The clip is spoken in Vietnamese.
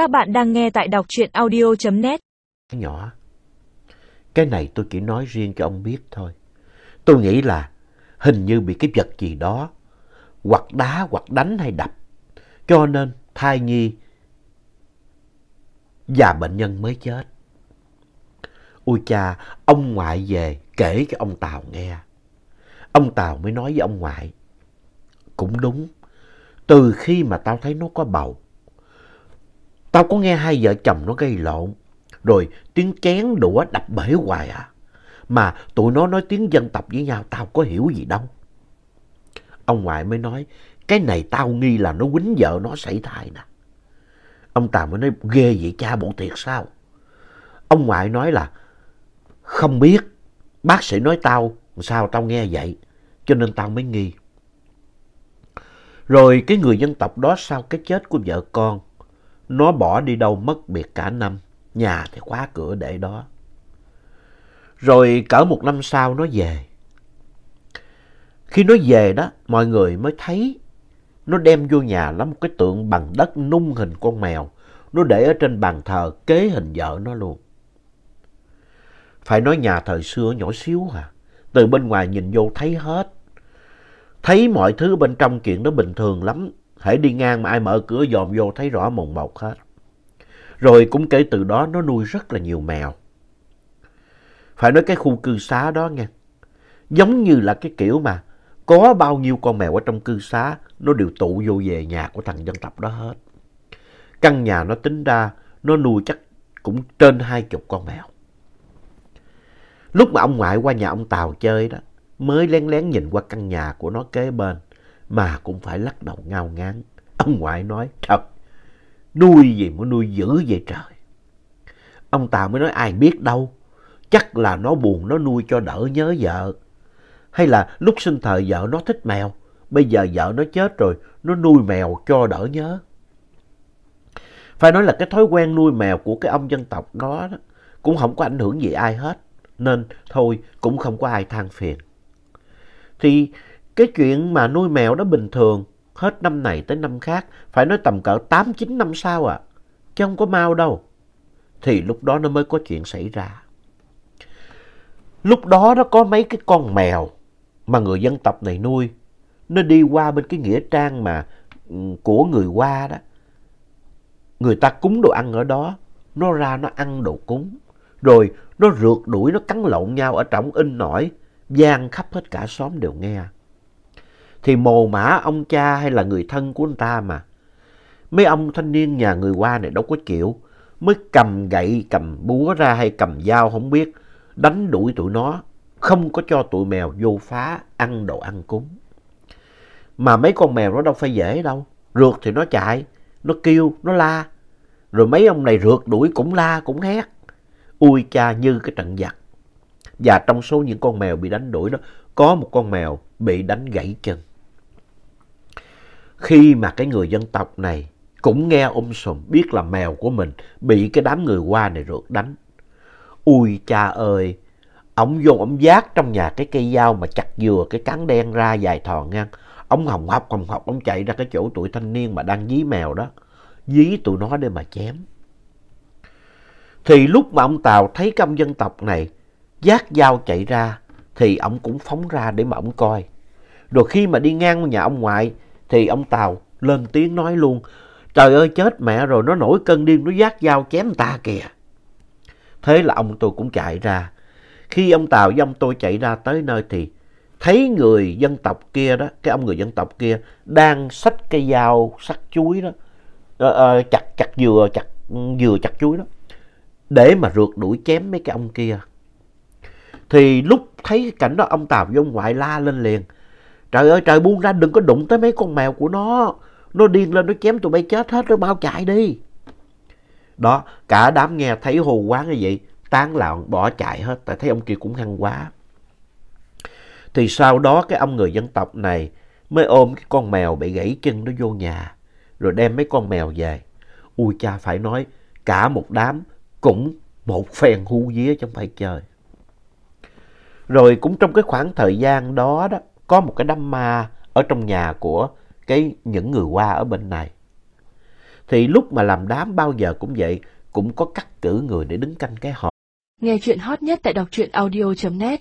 Các bạn đang nghe tại đọc truyện audio.net. Nhỏ, cái này tôi chỉ nói riêng cho ông biết thôi. Tôi nghĩ là hình như bị cái vật gì đó, hoặc đá, hoặc đánh hay đập. Cho nên thai nhi và bệnh nhân mới chết. Ôi cha, ông ngoại về kể cho ông Tàu nghe. Ông Tàu mới nói với ông ngoại. Cũng đúng, từ khi mà tao thấy nó có bầu, tao có nghe hai vợ chồng nó gây lộn, rồi tiếng chén đũa đập bể hoài à. Mà tụi nó nói tiếng dân tộc với nhau, tao có hiểu gì đâu. Ông ngoại mới nói, cái này tao nghi là nó quýnh vợ nó xảy thai nè. Ông Tàu mới nói, ghê vậy cha bộ thiệt sao? Ông ngoại nói là, không biết, bác sĩ nói tao, sao tao nghe vậy, cho nên tao mới nghi. Rồi cái người dân tộc đó sau cái chết của vợ con, nó bỏ đi đâu mất biệt cả năm, nhà thì khóa cửa để đó. Rồi cỡ một năm sau nó về. Khi nó về đó, mọi người mới thấy nó đem vô nhà lấy một cái tượng bằng đất nung hình con mèo. Nó để ở trên bàn thờ kế hình vợ nó luôn. Phải nói nhà thời xưa nhỏ xíu à. Từ bên ngoài nhìn vô thấy hết. Thấy mọi thứ bên trong chuyện đó bình thường lắm. Hãy đi ngang mà ai mở cửa dòm vô thấy rõ mồn một hết. Rồi cũng kể từ đó nó nuôi rất là nhiều mèo. Phải nói cái khu cư xá đó nha. Giống như là cái kiểu mà có bao nhiêu con mèo ở trong cư xá nó đều tụ vô về nhà của thằng dân tộc đó hết. Căn nhà nó tính ra nó nuôi chắc cũng trên hai chục con mèo. Lúc mà ông ngoại qua nhà ông Tàu chơi đó, mới lén lén nhìn qua căn nhà của nó kế bên, mà cũng phải lắc đầu ngao ngán. Ông ngoại nói, thật, nuôi gì mà nuôi dữ vậy trời. Ông ta mới nói ai biết đâu, chắc là nó buồn nó nuôi cho đỡ nhớ vợ. Hay là lúc sinh thời vợ nó thích mèo, bây giờ vợ nó chết rồi, nó nuôi mèo cho đỡ nhớ. Phải nói là cái thói quen nuôi mèo của cái ông dân tộc đó, đó cũng không có ảnh hưởng gì ai hết. Nên thôi cũng không có ai than phiền. Thì cái chuyện mà nuôi mèo đó bình thường, hết năm này tới năm khác, phải nói tầm cỡ 8-9 năm sau à, chứ không có mau đâu. Thì lúc đó nó mới có chuyện xảy ra. Lúc đó nó có mấy cái con mèo mà người dân tộc này nuôi, nó đi qua bên cái nghĩa trang mà ừ, của người qua đó. Người ta cúng đồ ăn ở đó, nó ra nó ăn đồ cúng. Rồi nó rượt đuổi, nó cắn lộn nhau ở trong in nổi, gian khắp hết cả xóm đều nghe. Thì mồ mã ông cha hay là người thân của anh ta mà. Mấy ông thanh niên nhà người qua này đâu có chịu, mới cầm gậy, cầm búa ra hay cầm dao không biết, đánh đuổi tụi nó, không có cho tụi mèo vô phá ăn đồ ăn cúng. Mà mấy con mèo nó đâu phải dễ đâu, rượt thì nó chạy, nó kêu, nó la. Rồi mấy ông này rượt đuổi cũng la, cũng hét. Ui cha như cái trận giặc. Và trong số những con mèo bị đánh đuổi đó, có một con mèo bị đánh gãy chân. Khi mà cái người dân tộc này cũng nghe um sùm biết là mèo của mình bị cái đám người qua này rượt đánh. Ui cha ơi, ông vô ông giác trong nhà cái cây dao mà chặt dừa cái cán đen ra dài thòn ngang. Ông hồng học hồng học ông chạy ra cái chỗ tụi thanh niên mà đang dí mèo đó. Dí tụi nó để mà chém. Thì lúc mà ông Tàu thấy công dân tộc này giác dao chạy ra thì ông cũng phóng ra để mà ông coi. Rồi khi mà đi ngang nhà ông ngoại thì ông Tàu lên tiếng nói luôn Trời ơi chết mẹ rồi nó nổi cơn điên nó giác dao chém ta kìa. Thế là ông tôi cũng chạy ra. Khi ông Tàu với ông tôi chạy ra tới nơi thì thấy người dân tộc kia đó, cái ông người dân tộc kia đang xách cây dao sắt chuối đó, uh, uh, chặt chặt dừa, chặt dừa chặt chuối đó để mà rượt đuổi chém mấy cái ông kia. Thì lúc thấy cảnh đó ông Tàu với ông ngoại la lên liền. Trời ơi trời buông ra đừng có đụng tới mấy con mèo của nó. Nó điên lên nó chém tụi bay chết hết rồi bao chạy đi. Đó cả đám nghe thấy hồ quán như vậy tán loạn bỏ chạy hết tại thấy ông kia cũng hăng quá. Thì sau đó cái ông người dân tộc này mới ôm cái con mèo bị gãy chân nó vô nhà rồi đem mấy con mèo về. Ui cha phải nói cả một đám cũng một phen hú vía trong phải chơi. Rồi cũng trong cái khoảng thời gian đó đó, có một cái đám ma ở trong nhà của cái những người qua ở bên này. thì lúc mà làm đám bao giờ cũng vậy, cũng có cắt cử người để đứng canh cái họ Nghe chuyện hot nhất tại đọc truyện audio.net